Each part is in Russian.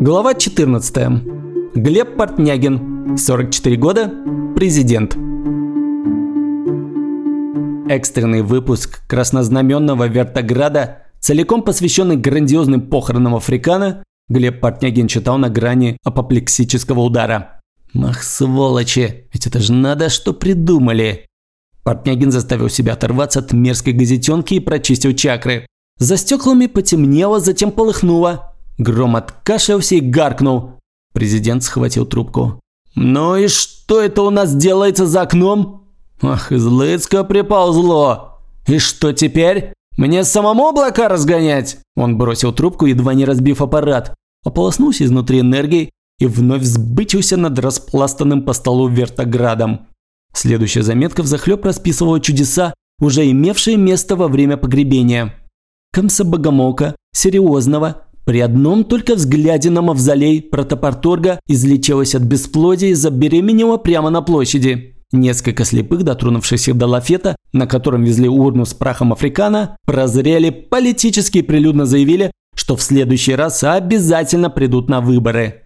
Глава 14. Глеб Портнягин, 44 года, президент. Экстренный выпуск краснознаменного вертограда, целиком посвященный грандиозным похоронам Африкана, Глеб Портнягин читал на грани апоплексического удара. «Ах, сволочи, ведь это же надо, что придумали!» Портнягин заставил себя оторваться от мерзкой газетенки и прочистил чакры. За стеклами потемнело, затем полыхнуло. Гром откашлялся и гаркнул. Президент схватил трубку. «Ну и что это у нас делается за окном?» «Ах, из Лыцка приползло! И что теперь? Мне самому облака разгонять?» Он бросил трубку, едва не разбив аппарат, ополоснулся изнутри энергией и вновь взбычился над распластанным по столу вертоградом. Следующая заметка взахлеб расписывала чудеса, уже имевшие место во время погребения. Комса Богомолка, серьезного, при одном только взгляде на мавзолей протопорторга излечилась от бесплодия и забеременела прямо на площади. Несколько слепых, дотронувшихся до лафета, на котором везли урну с прахом африкана, прозрели, политически и прилюдно заявили, что в следующий раз обязательно придут на выборы.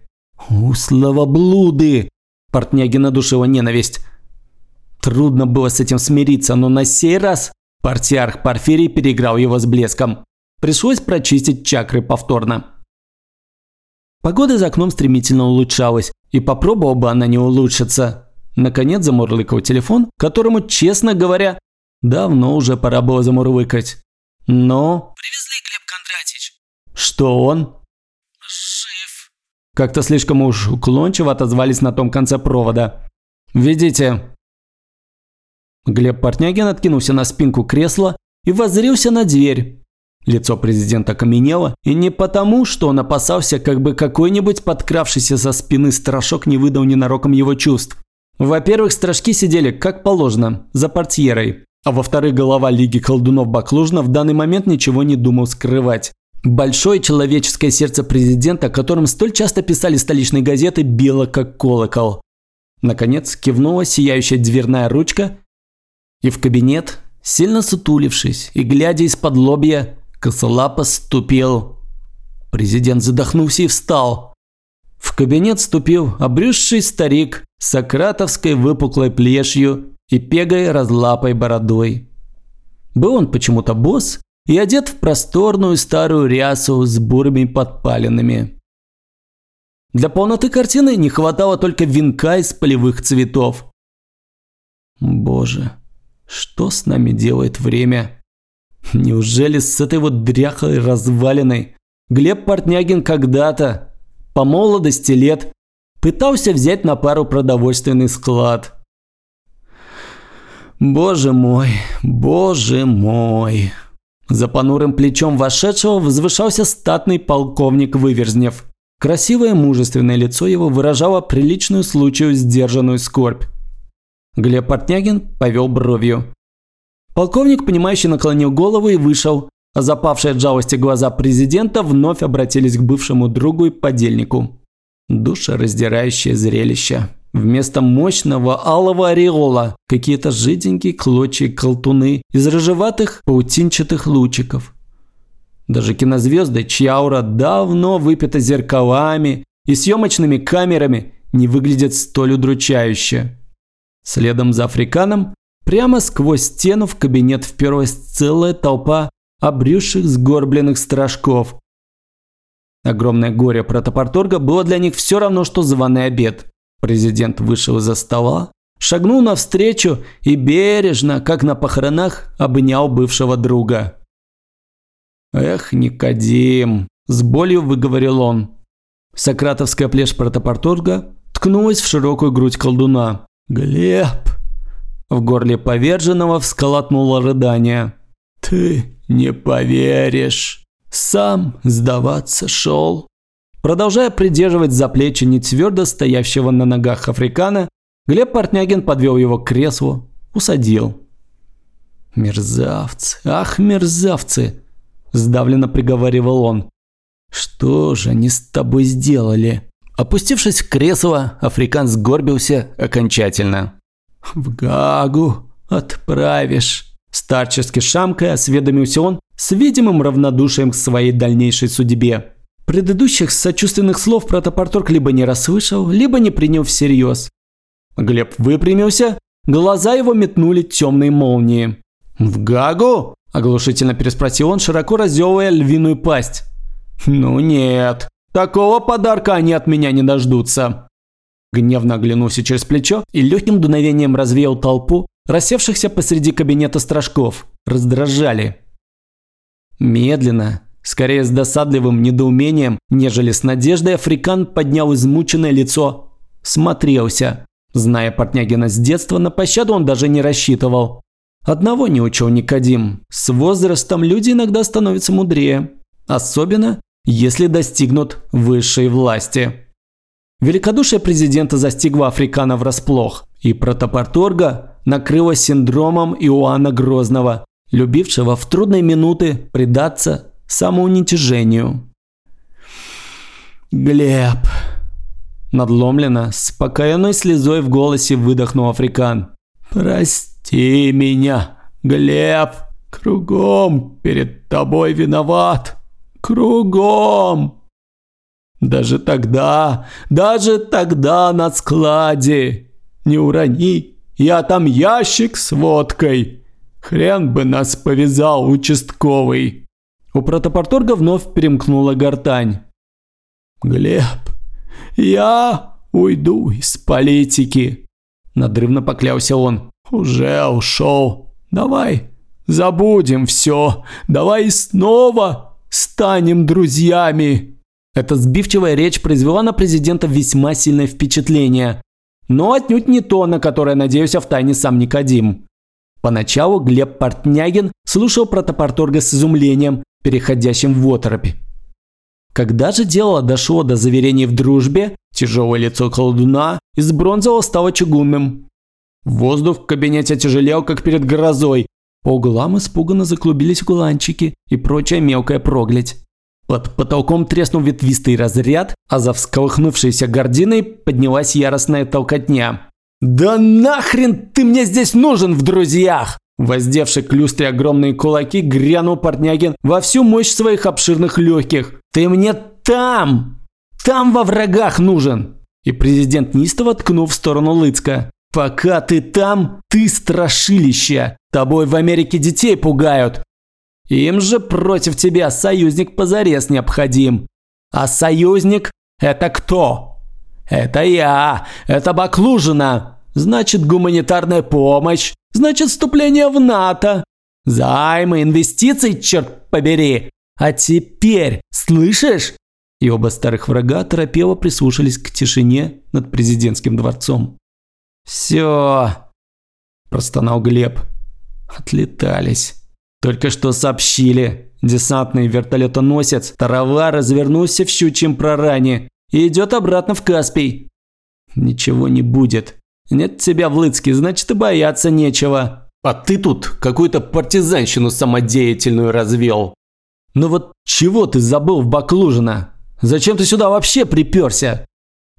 У, славоблуды! Портнягина душила ненависть. Трудно было с этим смириться, но на сей раз партиарх Порфирий переиграл его с блеском. Пришлось прочистить чакры повторно. Погода за окном стремительно улучшалась, и попробовала бы она не улучшиться. Наконец замурлыкал телефон, которому, честно говоря, давно уже пора было замурлыкать. Но... Привезли, Глеб Кондратич. Что он? Жив. Как-то слишком уж уклончиво отозвались на том конце провода. «Ведите». Глеб Портнягин откинулся на спинку кресла и воззрился на дверь. Лицо президента каменело, и не потому, что он опасался, как бы какой-нибудь подкравшийся со спины страшок не выдал ненароком его чувств. Во-первых, страшки сидели, как положено, за портьерой. А во-вторых, голова Лиги колдунов Баклужна в данный момент ничего не думал скрывать. Большое человеческое сердце президента, о котором столь часто писали столичные газеты, било как колокол. Наконец кивнула сияющая дверная ручка, и в кабинет, сильно сутулившись и глядя из-под лобья, косолапо ступил. Президент задохнулся и встал. В кабинет ступил обрюзший старик с сократовской выпуклой плешью и пегой разлапой бородой. Был он почему-то босс и одет в просторную старую рясу с бурыми подпалинами. Для полноты картины не хватало только венка из полевых цветов. Боже, что с нами делает время? Неужели с этой вот дряхлой развалиной Глеб Портнягин когда-то, по молодости лет, пытался взять на пару продовольственный склад? Боже мой, боже мой. За понурым плечом вошедшего возвышался статный полковник Выверзнев. Красивое мужественное лицо его выражало приличную случаю сдержанную скорбь. Глеб Портнягин повел бровью. Полковник, понимающе наклонил голову и вышел, а запавшие от жалости глаза президента вновь обратились к бывшему другу и подельнику. Душераздирающее зрелище. Вместо мощного алого ореола какие-то жиденькие клочья колтуны из рыжеватых паутинчатых лучиков. Даже кинозвезды, чья аура давно выпита зеркалами и съемочными камерами, не выглядят столь удручающе. Следом за африканом прямо сквозь стену в кабинет вперлась целая толпа обрюзших сгорбленных стражков. Огромное горе протопорторга было для них все равно, что званый обед. Президент вышел из-за стола, шагнул навстречу и бережно, как на похоронах, обнял бывшего друга. «Эх, Никодим!» – с болью выговорил он. Сократовская плешь протопорторга ткнулась в широкую грудь колдуна. «Глеб!» В горле поверженного всколотнуло рыдание. «Ты не поверишь! Сам сдаваться шел!» Продолжая придерживать за плечи не твердо стоящего на ногах африкана, Глеб Портнягин подвел его к креслу, усадил. «Мерзавцы! Ах, мерзавцы!» – сдавленно приговаривал он. «Что же они с тобой сделали?» Опустившись в кресло, африкан сгорбился окончательно. «В Гагу отправишь!» Старчески шамкой осведомился он с видимым равнодушием к своей дальнейшей судьбе. Предыдущих сочувственных слов протопорторг либо не расслышал, либо не принял всерьез. Глеб выпрямился, глаза его метнули темные молнии. «В Гагу?» – оглушительно переспросил он, широко разевывая львиную пасть. «Ну нет, такого подарка они от меня не дождутся». Гневно оглянулся через плечо и легким дуновением развеял толпу, рассевшихся посреди кабинета стражков. Раздражали. Медленно, скорее с досадливым недоумением, нежели с надеждой, Африкан поднял измученное лицо. Смотрелся. Зная Портнягина с детства, на пощаду он даже не рассчитывал. Одного не учил Никодим. С возрастом люди иногда становятся мудрее. Особенно, если достигнут высшей власти. Великодушие президента застигло Африкана врасплох, и протопорторга накрыло синдромом Иоанна Грозного, любившего в трудные минуты предаться самоуничижению. «Глеб!» Надломленно, с покаянной слезой в голосе выдохнул Африкан. «Прости меня, Глеб! Кругом перед тобой виноват! Кругом!» Даже тогда, даже тогда на складе. Не урони, я там ящик с водкой. Хрен бы нас повязал участковый. У протопорторга вновь перемкнула гортань. Глеб, я уйду из политики. Надрывно поклялся он. Уже ушел. Давай, забудем все. Давай снова станем друзьями. Эта сбивчивая речь произвела на президента весьма сильное впечатление. Но отнюдь не то, на которое надеялся втайне сам Никодим. Поначалу Глеб Портнягин слушал протопорторга с изумлением, переходящим в оторопь. Когда же дело дошло до заверений в дружбе, тяжелое лицо колдуна из бронзового стало чугунным. Воздух в кабинете тяжелел, как перед грозой. По углам испуганно заклубились гуланчики и прочая мелкая проглядь. Под потолком треснул ветвистый разряд, а за всколыхнувшейся гординой поднялась яростная толкотня. «Да нахрен ты мне здесь нужен в друзьях!» Воздевший к люстре огромные кулаки, грянул Портнягин во всю мощь своих обширных легких. «Ты мне там! Там во врагах нужен!» И президент неистово ткнул в сторону Лыцка. «Пока ты там, ты страшилище! Тобой в Америке детей пугают! Им же против тебя союзник позарез необходим. А союзник – это кто? Это я, это Баклужина. Значит, гуманитарная помощь, значит, вступление в НАТО. Займы, инвестиции, черт побери. А теперь, слышишь? И оба старых врага торопело прислушались к тишине над президентским дворцом. «Все!» – простонал Глеб. «Отлетались». Только что сообщили. Десантный вертолетоносец Тарава развернулся в щучьем проране и идет обратно в Каспий. Ничего не будет. Нет тебя в Лыцке, значит и бояться нечего. А ты тут какую-то партизанщину самодеятельную развел. Ну вот чего ты забыл в Баклужино? Зачем ты сюда вообще приперся?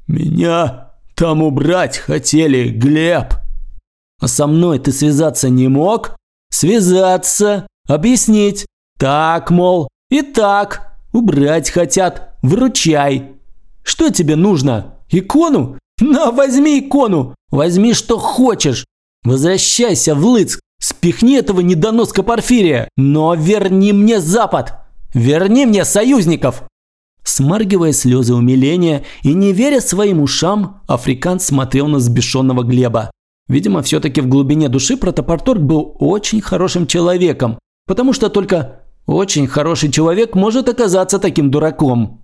Меня там убрать хотели, Глеб. А со мной ты связаться не мог? Связаться, объяснить. Так, мол, и так. Убрать хотят, выручай. Что тебе нужно? Икону? На, возьми икону. Возьми, что хочешь. Возвращайся в Лыцк. Спихни этого недоноска Порфирия. Но верни мне Запад. Верни мне союзников. Смаргивая слезы умиления и не веря своим ушам, африканец смотрел на сбешенного Глеба. Видимо, все-таки в глубине души протопорторг был очень хорошим человеком, потому что только очень хороший человек может оказаться таким дураком.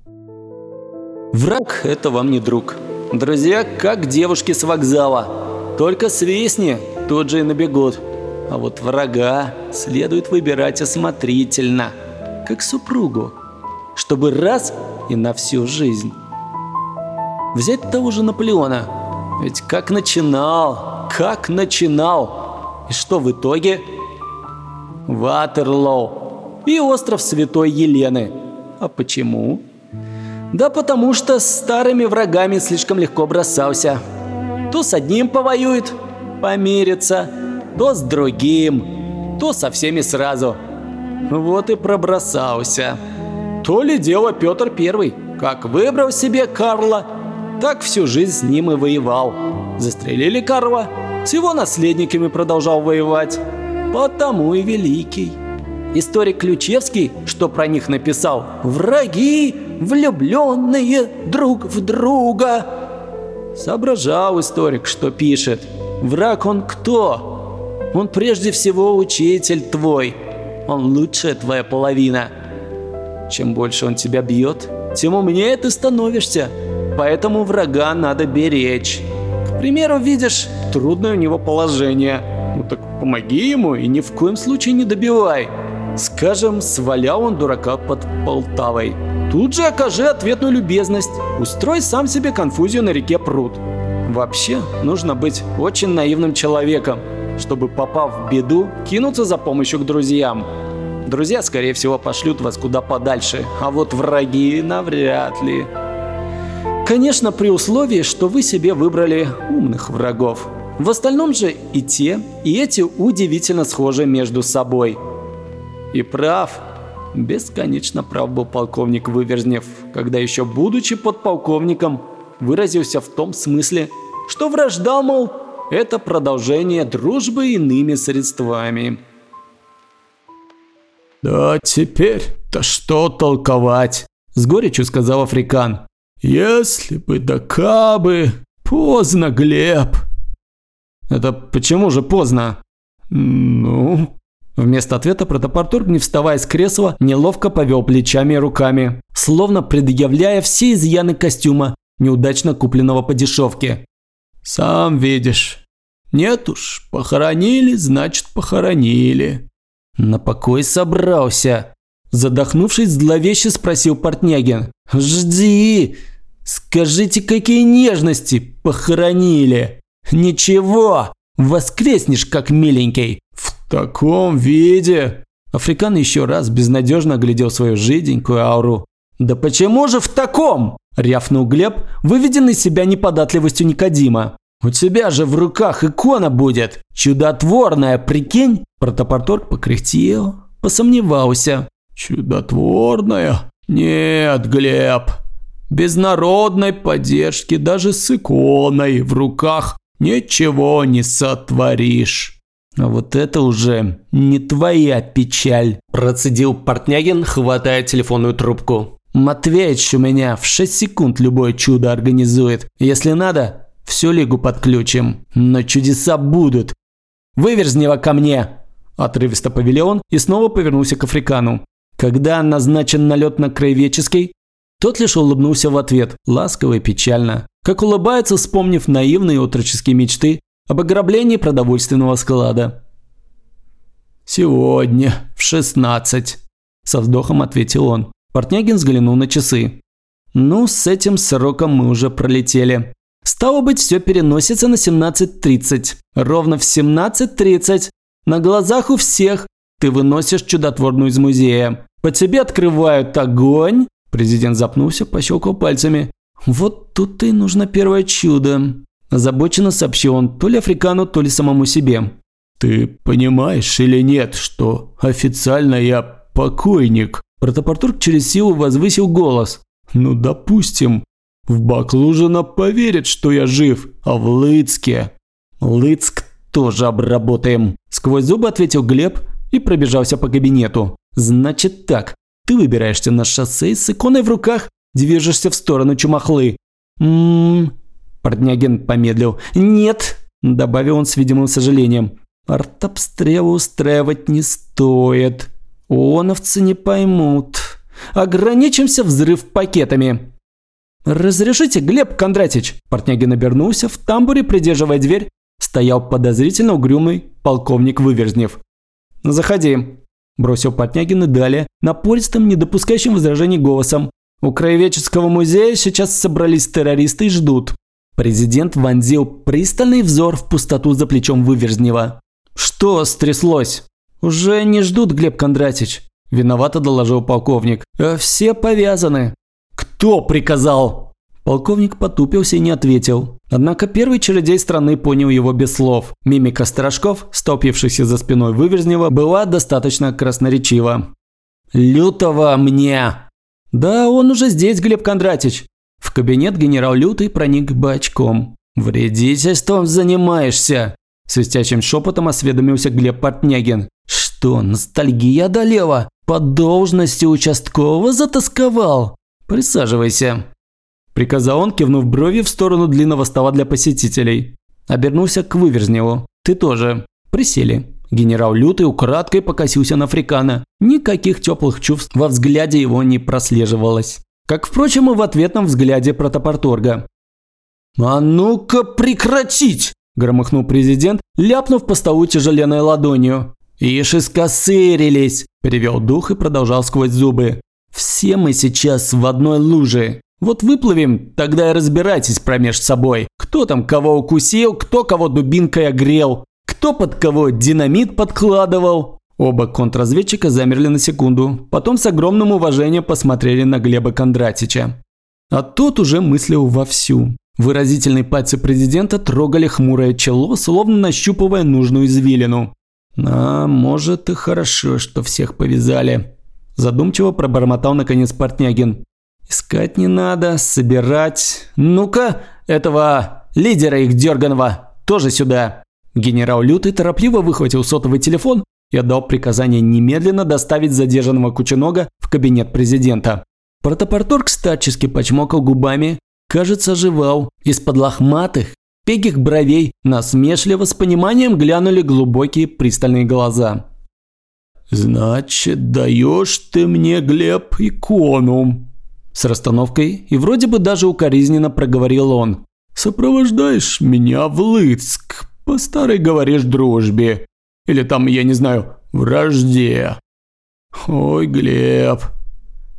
Враг – это вам не друг. Друзья, как девушки с вокзала. Только свистни, тут же и набегут. А вот врага следует выбирать осмотрительно, как супругу, чтобы раз и на всю жизнь. Взять того же Наполеона. Ведь как начинал, как начинал. И что в итоге? Ватерлоу и остров Святой Елены. А почему? Да потому что с старыми врагами слишком легко бросался. То с одним повоюет, помирится, то с другим, то со всеми сразу. Вот и пробросался. То ли дело Петр Первый. Как выбрал себе Карла, так всю жизнь с ним и воевал. Застрелили Карла, с его наследниками продолжал воевать. Потому и великий. Историк Ключевский, что про них написал «Враги, влюбленные друг в друга». Соображал историк, что пишет. Враг он кто? Он прежде всего учитель твой. Он лучшая твоя половина. Чем больше он тебя бьет, тем умнее ты становишься. Поэтому врага надо беречь. К примеру, видишь, трудное у него положение. Ну так помоги ему и ни в коем случае не добивай. Скажем, свалял он дурака под Полтавой. Тут же окажи ответную любезность. Устрой сам себе конфузию на реке Пруд. Вообще, нужно быть очень наивным человеком, чтобы, попав в беду, кинуться за помощью к друзьям. Друзья, скорее всего, пошлют вас куда подальше, а вот враги навряд ли. Конечно, при условии, что вы себе выбрали умных врагов. В остальном же и те, и эти удивительно схожи между собой. И прав, бесконечно прав был полковник Выверзнев, когда еще будучи подполковником, выразился в том смысле, что вражда, мол, это продолжение дружбы иными средствами. «Да теперь-то что толковать?» – с горечью сказал Африкан. «Если бы да кабы, поздно, Глеб». «Это почему же поздно?» «Ну...» Вместо ответа протопортург, не вставая с кресла, неловко повел плечами и руками, словно предъявляя все изъяны костюма, неудачно купленного по дешевке. «Сам видишь. Нет уж, похоронили, значит похоронили». «На покой собрался?» Задохнувшись, зловеще спросил Портнягин. «Жди! Скажите, какие нежности похоронили!» «Ничего! Воскреснешь, как миленький!» «В таком виде?» Африкан еще раз безнадежно оглядел свою жиденькую ауру. «Да почему же в таком?» – рявнул Глеб, выведенный себя неподатливостью Никодима. «У тебя же в руках икона будет! Чудотворная, прикинь!» Протопорторг покряхтел, посомневался. «Чудотворная? Нет, Глеб. Без народной поддержки даже с иконой в руках ничего не сотворишь». «А вот это уже не твоя печаль», – процедил Портнягин, хватая телефонную трубку. «Матвеич у меня в 6 секунд любое чудо организует. Если надо, всю лигу подключим. Но чудеса будут. Выверзнева ко мне!» Отрывисто повелел он и снова повернулся к Африкану. Когда назначен налет на Краеведческий, тот лишь улыбнулся в ответ, ласково и печально, как улыбается, вспомнив наивные отроческие мечты об ограблении продовольственного склада. «Сегодня в 16», – со вздохом ответил он. Портнягин взглянул на часы. «Ну, с этим сроком мы уже пролетели. Стало быть, все переносится на 17.30. Ровно в 17.30 на глазах у всех ты выносишь чудотворную из музея. По тебе открывают огонь». Президент запнулся, пощелкал пальцами. «Вот тут и нужно первое чудо. Озабоченно сообщил он то ли Африкану, то ли самому себе. «Ты понимаешь или нет, что официально я покойник?» Протопортург через силу возвысил голос. «Ну, допустим, в Баклужино поверят, что я жив, а в Лыцке...» «Лыцк тоже обработаем», – сквозь зубы ответил Глеб и пробежался по кабинету. «Значит так, ты выбираешься на шоссе с иконой в руках, движешься в сторону Чумахлы. Ммм, Портнягин помедлил. «Нет», – добавил он с видимым сожалением. «Артобстрелы устраивать не стоит. ООНовцы не поймут. Ограничимся взрыв пакетами». «Разрешите, Глеб Кондратич?» Портнягин обернулся, в тамбуре, придерживая дверь, стоял подозрительно угрюмый полковник Выверзнев. «Заходи», – бросил Портнягин и далее, напористым, не допускающим возражений голосом. «У Краеведческого музея сейчас собрались террористы и ждут. Президент вонзил пристальный взор в пустоту за плечом Выверзнева. «Что стряслось?» «Уже не ждут, Глеб Кондратич», – виновато доложил полковник. «Э, «Все повязаны». «Кто приказал?» Полковник потупился и не ответил. Однако первый чародей страны понял его без слов. Мимика Сторожков, столпившихся за спиной Выверзнева, была достаточно красноречива. «Лютого мне!» «Да, он уже здесь, Глеб Кондратич». В кабинет генерал Лютый проник бочком. «Вредительством занимаешься?» Свистящим шепотом осведомился Глеб Портнягин. «Что, ностальгия одолела? По должности участкового затасковал? Присаживайся». Приказал он, кивнув брови в сторону длинного стола для посетителей. Обернулся к Выверзневу. «Ты тоже». Присели. Генерал Лютый украдкой покосился на Африкана. Никаких теплых чувств во взгляде его не прослеживалось. Как, впрочем, и в ответном взгляде протопорторга. «А ну-ка прекратить!» – громыхнул президент, ляпнув по столу тяжеленной ладонью. «Ишь искосырились!» – перевел дух и продолжал сквозь зубы. «Все мы сейчас в одной луже. Вот выплывем, тогда и разбирайтесь промеж собой. Кто там кого укусил, кто кого дубинкой огрел, кто под кого динамит подкладывал. Оба контрразведчика замерли на секунду, потом с огромным уважением посмотрели на Глеба Кондратича. А тот уже мыслил вовсю. Выразительные пальцы президента трогали хмурое чело, словно нащупывая нужную извилину. «А, может и хорошо, что всех повязали», – задумчиво пробормотал наконец Портнягин. «Искать не надо, собирать. Ну-ка, этого лидера их дерганого тоже сюда». Генерал Лютый торопливо выхватил сотовый телефон и отдал приказание немедленно доставить задержанного Кученога в кабинет президента. Протопорторг статчески почмокал губами, кажется, жевал. Из-под лохматых, пегих бровей насмешливо с пониманием глянули глубокие пристальные глаза. «Значит, даешь ты мне, Глеб, икону?» С расстановкой и вроде бы даже укоризненно проговорил он. «Сопровождаешь меня в Лыцк, по старой говоришь дружбе. Или там, я не знаю, вражде. Ой, Глеб,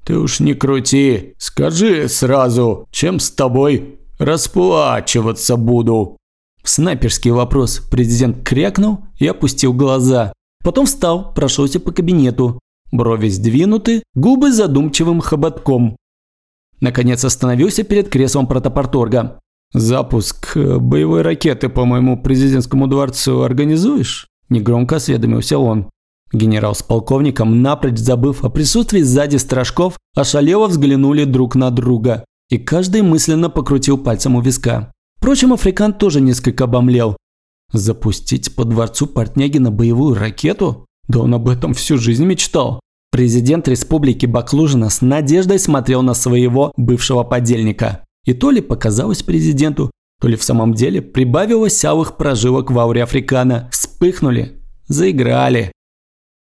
ты уж не крути, скажи сразу, чем с тобой расплачиваться буду. Снайперский вопрос президент крякнул и опустил глаза. Потом встал, прошелся по кабинету. Брови сдвинуты, губы задумчивым хоботком. Наконец остановился перед креслом протопорторга. «Запуск э, боевой ракеты по моему президентскому дворцу организуешь?» Негромко осведомился он. Генерал с полковником, напрочь забыв о присутствии сзади стражков, ошалело взглянули друг на друга. И каждый мысленно покрутил пальцем у виска. Впрочем, африкан тоже несколько обомлел. Запустить по дворцу Портнягина боевую ракету? Да он об этом всю жизнь мечтал. Президент республики Баклужина с надеждой смотрел на своего бывшего подельника. И то ли показалось президенту, то ли в самом деле прибавилось сялых прожилок в ауре Африкана. Вспыхнули, заиграли.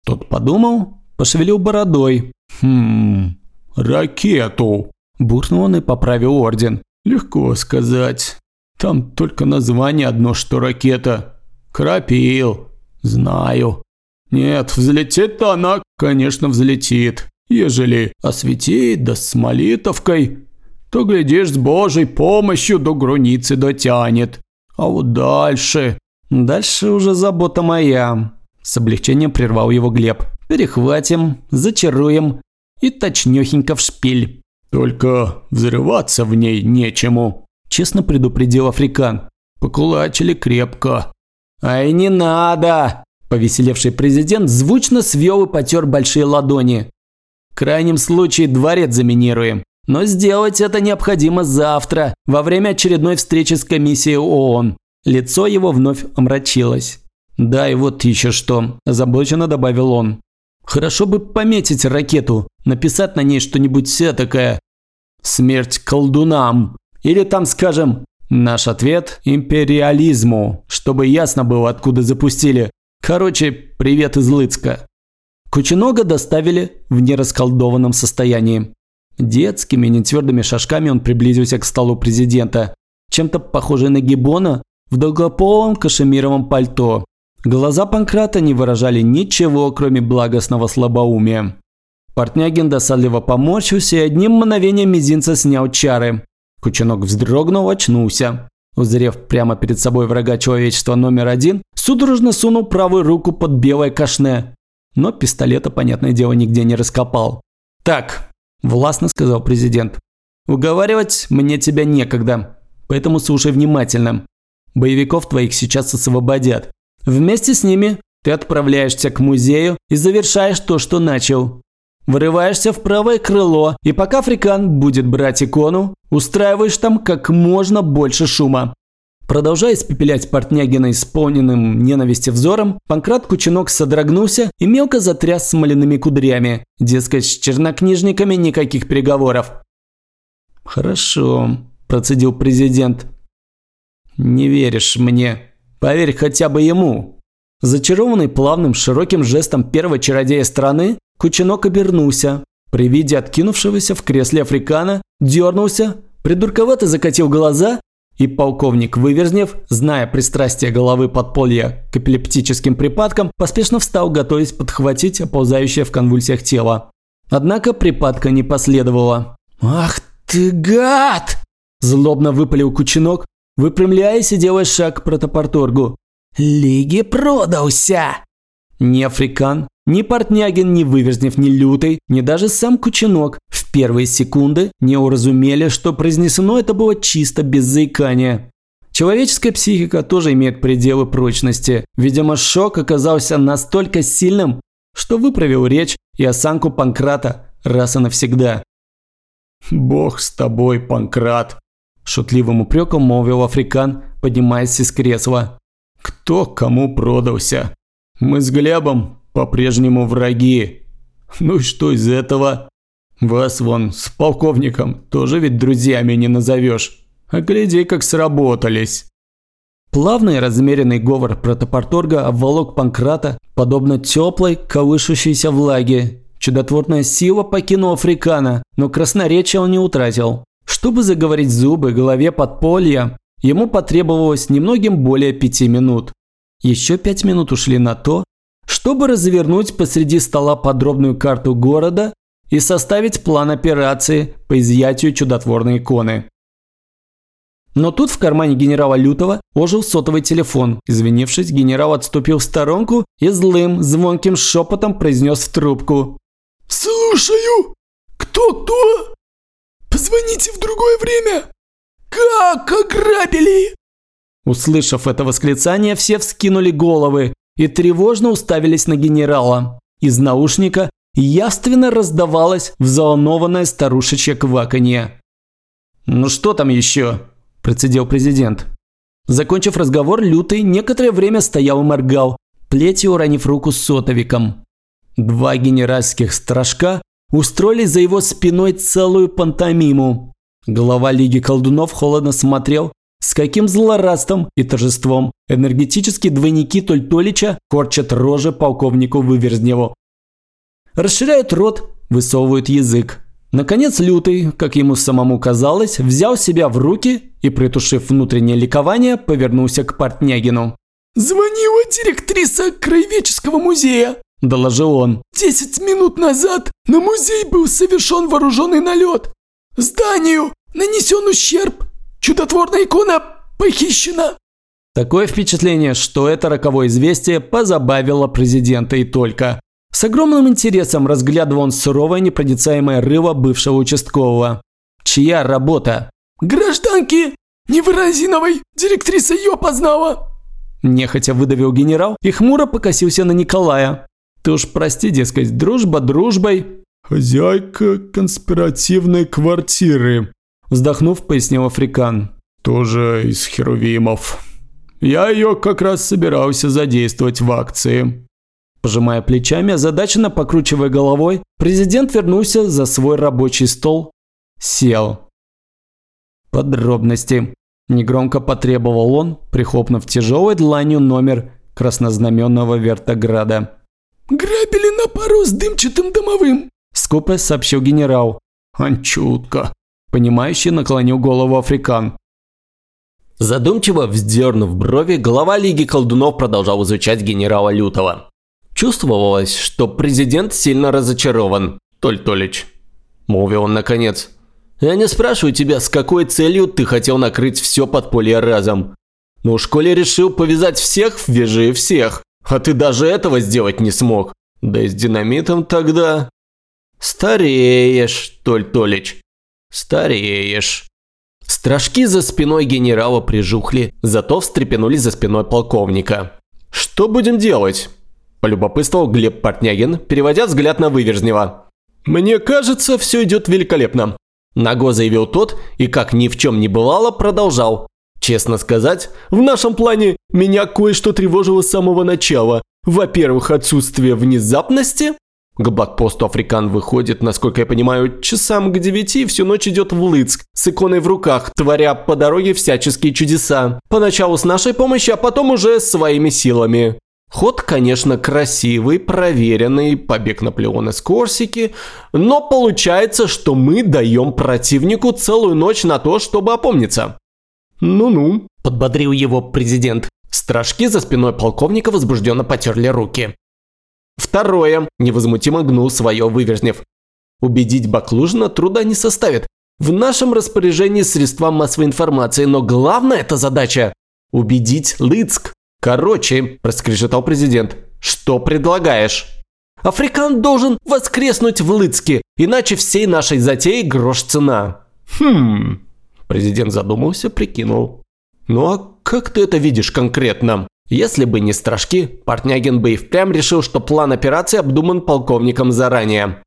Тот подумал, пошевелил бородой. «Хм, ракету!» Буркнул он и поправил орден. «Легко сказать. Там только название одно, что ракета. Крапил. Знаю. Нет, взлетит-то она, конечно, взлетит. Ежели осветит, да с молитовкой, то, глядишь, с Божьей помощью до границы дотянет. А вот дальше... Дальше уже забота моя. С облегчением прервал его Глеб. Перехватим, зачаруем и точнёхенько в шпиль. Только взрываться в ней нечему. Честно предупредил Африкан. Покулачили крепко. Ай, не надо! Повеселевший президент звучно свел и потер большие ладони. В крайнем случае дворец заминируем. Но сделать это необходимо завтра, во время очередной встречи с комиссией ООН. Лицо его вновь омрачилось. «Да, и вот еще что», – озабоченно добавил он. «Хорошо бы пометить ракету, написать на ней что-нибудь все такое. Смерть колдунам. Или там, скажем, наш ответ – империализму, чтобы ясно было, откуда запустили. Короче, привет из Лыцка». Кученога доставили в нерасколдованном состоянии. Детскими нетвердыми шажками он приблизился к столу президента, чем-то похожий на гибона в долгополом кашемировом пальто. Глаза Панкрата не выражали ничего, кроме благостного слабоумия. Портнягин досадливо поморщился и одним мгновением мизинца снял чары. Кученок вздрогнул, очнулся. Узрев прямо перед собой врага человечества номер один, судорожно сунул правую руку под белое кашне. Но пистолета, понятное дело, нигде не раскопал. «Так, – властно сказал президент. «Уговаривать мне тебя некогда, поэтому слушай внимательно. Боевиков твоих сейчас освободят. Вместе с ними ты отправляешься к музею и завершаешь то, что начал. вырываешься в правое крыло, и пока Африкан будет брать икону, устраиваешь там как можно больше шума. Продолжая испепелять Портнягина исполненным ненависти взором, Панкрат Кучинок содрогнулся и мелко затряс смоляными кудрями. Дескать, с чернокнижниками никаких переговоров. «Хорошо», – процедил президент. «Не веришь мне. Поверь хотя бы ему». Зачарованный плавным широким жестом первого чародея страны, Кучинок обернулся. При виде откинувшегося в кресле африкана, дернулся, придурковато закатил глаза и полковник Выверзнев, зная пристрастие головы подполья к эпилептическим припадкам, поспешно встал, готовясь подхватить оползающее в конвульсиях тело. Однако припадка не последовало. «Ах ты гад!» – злобно выпалил Кучинок, выпрямляясь и делая шаг к протопорторгу. «Лиги продался!» Ни Африкан, ни Портнягин, ни Выверзнев, ни Лютый, ни даже сам Кучинок в первые секунды не уразумели, что произнесено это было чисто без заикания. Человеческая психика тоже имеет пределы прочности. Видимо, шок оказался настолько сильным, что выправил речь и осанку Панкрата раз и навсегда. «Бог с тобой, Панкрат!» – шутливым упреком молвил Африкан, поднимаясь из кресла. «Кто кому продался? Мы с Глебом по-прежнему враги. Ну и что из этого? Вас вон с полковником тоже ведь друзьями не назовешь. А гляди, как сработались». Плавный размеренный говор протопорторга обволок Панкрата, подобно теплой, колышущейся влаге. Чудотворная сила покинула Африкана, но красноречие он не утратил. Чтобы заговорить зубы голове подполья, ему потребовалось немногим более пяти минут. Еще пять минут ушли на то, чтобы развернуть посреди стола подробную карту города и составить план операции по изъятию чудотворной иконы. Но тут в кармане генерала Лютого ожил сотовый телефон. Извинившись, генерал отступил в сторонку и злым, звонким шепотом произнес в трубку. «Слушаю! Кто-кто? Позвоните в другое время! Как ограбили!» Услышав это восклицание, все вскинули головы и тревожно уставились на генерала. Из наушника явственно раздавалось взволнованное старушечье кваканье. «Ну что там еще?» – процедил президент. Закончив разговор, Лютый некоторое время стоял и моргал, плетью уронив руку сотовиком. Два генеральских стражка устроили за его спиной целую пантомиму. Глава Лиги колдунов холодно смотрел с каким злорадством и торжеством энергетические двойники Тольтолича корчат рожи полковнику Выверзневу. Расширяют рот, высовывают язык. Наконец Лютый, как ему самому казалось, взял себя в руки и, притушив внутреннее ликование, повернулся к Портнягину. «Звонила директриса Краеведческого музея», – доложил он. «Десять минут назад на музей был совершен вооруженный налет. Зданию нанесен ущерб Чудотворная икона похищена!» Такое впечатление, что это роковое известие позабавило президента и только. С огромным интересом разглядывал он суровое непроницаемое рыло бывшего участкового. Чья работа? «Гражданки Невыразиновой! Директриса ее познала!» Нехотя выдавил генерал и хмуро покосился на Николая. «Ты уж прости, дескать, дружба дружбой». «Хозяйка конспиративной квартиры», Вздохнув, пояснил Африкан. «Тоже из херувимов. Я ее как раз собирался задействовать в акции». Пожимая плечами, озадаченно покручивая головой, президент вернулся за свой рабочий стол. Сел. Подробности. Негромко потребовал он, прихлопнув тяжелой дланью номер краснознаменного вертограда. «Грабили на пару с дымчатым домовым», – скупо сообщил генерал. «Анчутка», Понимающий наклонил голову Африкан. Задумчиво вздернув брови, глава Лиги колдунов продолжал изучать генерала Лютого. Чувствовалось, что президент сильно разочарован. «Толь Толич», – молвил он наконец. «Я не спрашиваю тебя, с какой целью ты хотел накрыть все подполье разом. Но уж коли решил повязать всех, вяжи всех. А ты даже этого сделать не смог. Да и с динамитом тогда...» «Стареешь, Толь Толич», «Стареешь». Стражки за спиной генерала прижухли, зато встрепенулись за спиной полковника. «Что будем делать?» – полюбопытствовал Глеб Портнягин, переводя взгляд на Выверзнева. «Мне кажется, все идет великолепно», – Наго заявил тот и, как ни в чем не бывало, продолжал. «Честно сказать, в нашем плане меня кое-что тревожило с самого начала. Во-первых, отсутствие внезапности. К блокпосту Африкан выходит, насколько я понимаю, часам к девяти всю ночь идет в Лыцк с иконой в руках, творя по дороге всяческие чудеса. Поначалу с нашей помощью, а потом уже своими силами. Ход, конечно, красивый, проверенный, побег Наполеона с Корсики, но получается, что мы даем противнику целую ночь на то, чтобы опомниться. «Ну-ну», – подбодрил его президент. Стражки за спиной полковника возбужденно потерли руки. Второе, невозмутимо гнул свое выверзнев. Убедить Баклужина труда не составит. В нашем распоряжении средства массовой информации, но главная эта задача – убедить Лыцк. «Короче», – проскрежетал президент, – «что предлагаешь?» «Африкан должен воскреснуть в Лыцке, иначе всей нашей затеи грош цена». «Хм...» – президент задумался, прикинул. «Ну а как ты это видишь конкретно?» Если бы не стражки, Портнягин бы и впрямь решил, что план операции обдуман полковником заранее.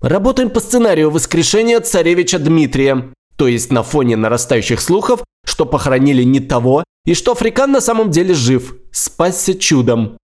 Работаем по сценарию воскрешения царевича Дмитрия, то есть на фоне нарастающих слухов, что похоронили не того и что Африкан на самом деле жив, спасся чудом.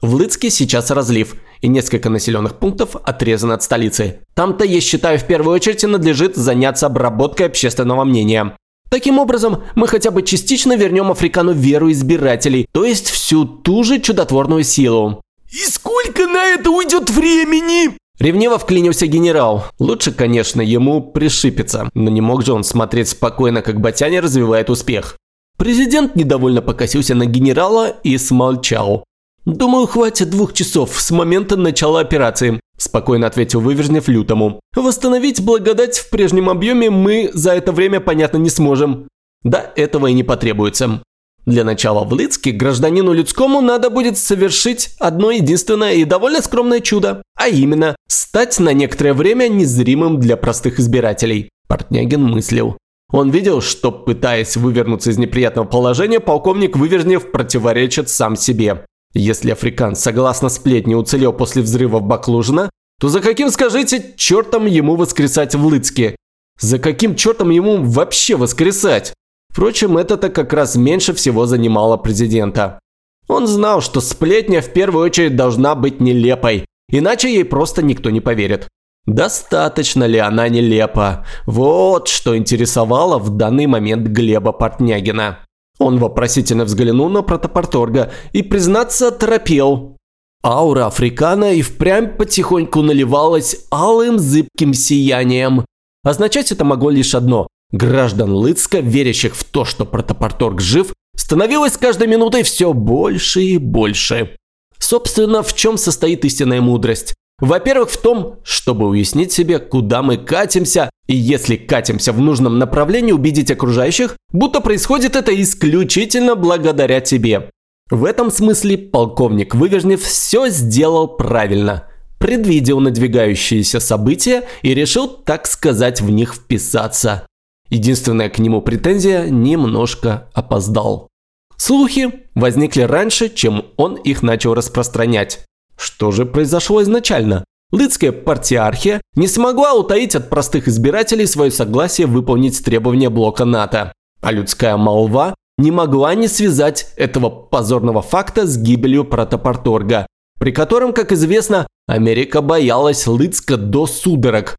В Лыцке сейчас разлив, и несколько населенных пунктов отрезаны от столицы. Там-то, я считаю, в первую очередь надлежит заняться обработкой общественного мнения. Таким образом, мы хотя бы частично вернем Африкану веру избирателей, то есть всю ту же чудотворную силу. «И сколько на это уйдет времени?» Ревниво вклинился генерал. Лучше, конечно, ему пришипиться, но не мог же он смотреть спокойно, как Батяня развивает успех. Президент недовольно покосился на генерала и смолчал. «Думаю, хватит двух часов с момента начала операции», – спокойно ответил Выверзнев Лютому. «Восстановить благодать в прежнем объеме мы за это время, понятно, не сможем. Да, этого и не потребуется. Для начала в Лыцке гражданину людскому надо будет совершить одно единственное и довольно скромное чудо, а именно стать на некоторое время незримым для простых избирателей. Портнягин мыслил. Он видел, что, пытаясь вывернуться из неприятного положения, полковник Выверзнев противоречит сам себе. Если африкан, согласно сплетне, уцелел после взрыва в Баклужина, то за каким, скажите, чертом ему воскресать в Лыцке? За каким чертом ему вообще воскресать? Впрочем, это-то как раз меньше всего занимало президента. Он знал, что сплетня в первую очередь должна быть нелепой, иначе ей просто никто не поверит. Достаточно ли она нелепа? Вот что интересовало в данный момент Глеба Портнягина. Он вопросительно взглянул на протопорторга и, признаться, торопел. Аура Африкана и впрямь потихоньку наливалась алым зыбким сиянием. Означать это могло лишь одно. Граждан Лыцка, верящих в то, что протопорторг жив, становилось каждой минутой все больше и больше. Собственно, в чем состоит истинная мудрость? Во-первых, в том, чтобы уяснить себе, куда мы катимся, и если катимся в нужном направлении, убедить окружающих, будто происходит это исключительно благодаря тебе. В этом смысле полковник Выверзнев все сделал правильно. Предвидел надвигающиеся события и решил, так сказать, в них вписаться. Единственная к нему претензия – немножко опоздал. Слухи возникли раньше, чем он их начал распространять. Что же произошло изначально? Лыцкая партиархия не смогла утаить от простых избирателей свое согласие выполнить требования блока НАТО, а людская молва не могла не связать этого позорного факта с гибелью протопорторга, при котором, как известно, Америка боялась Лыцка до судорог.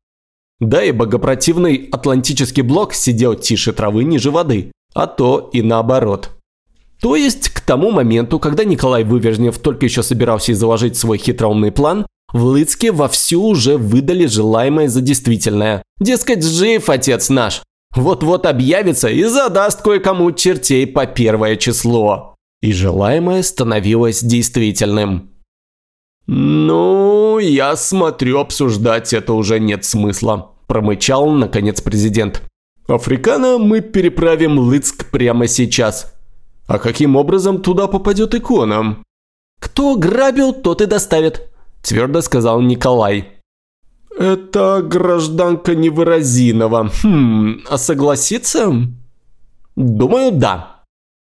Да и богопротивный Атлантический блок сидел тише травы ниже воды, а то и наоборот. То есть, к тому моменту, когда Николай Вывержнев только еще собирался изложить свой хитроумный план, в Лыцке вовсю уже выдали желаемое за действительное. Дескать, жив отец наш. Вот-вот объявится и задаст кое-кому чертей по первое число. И желаемое становилось действительным. «Ну, я смотрю, обсуждать это уже нет смысла», – промычал, наконец, президент. «Африкана мы переправим Лыцк прямо сейчас. А каким образом туда попадет икона? Кто грабил, тот и доставит, твердо сказал Николай. Это гражданка Невыразинова. Хм, а согласится? Думаю, да.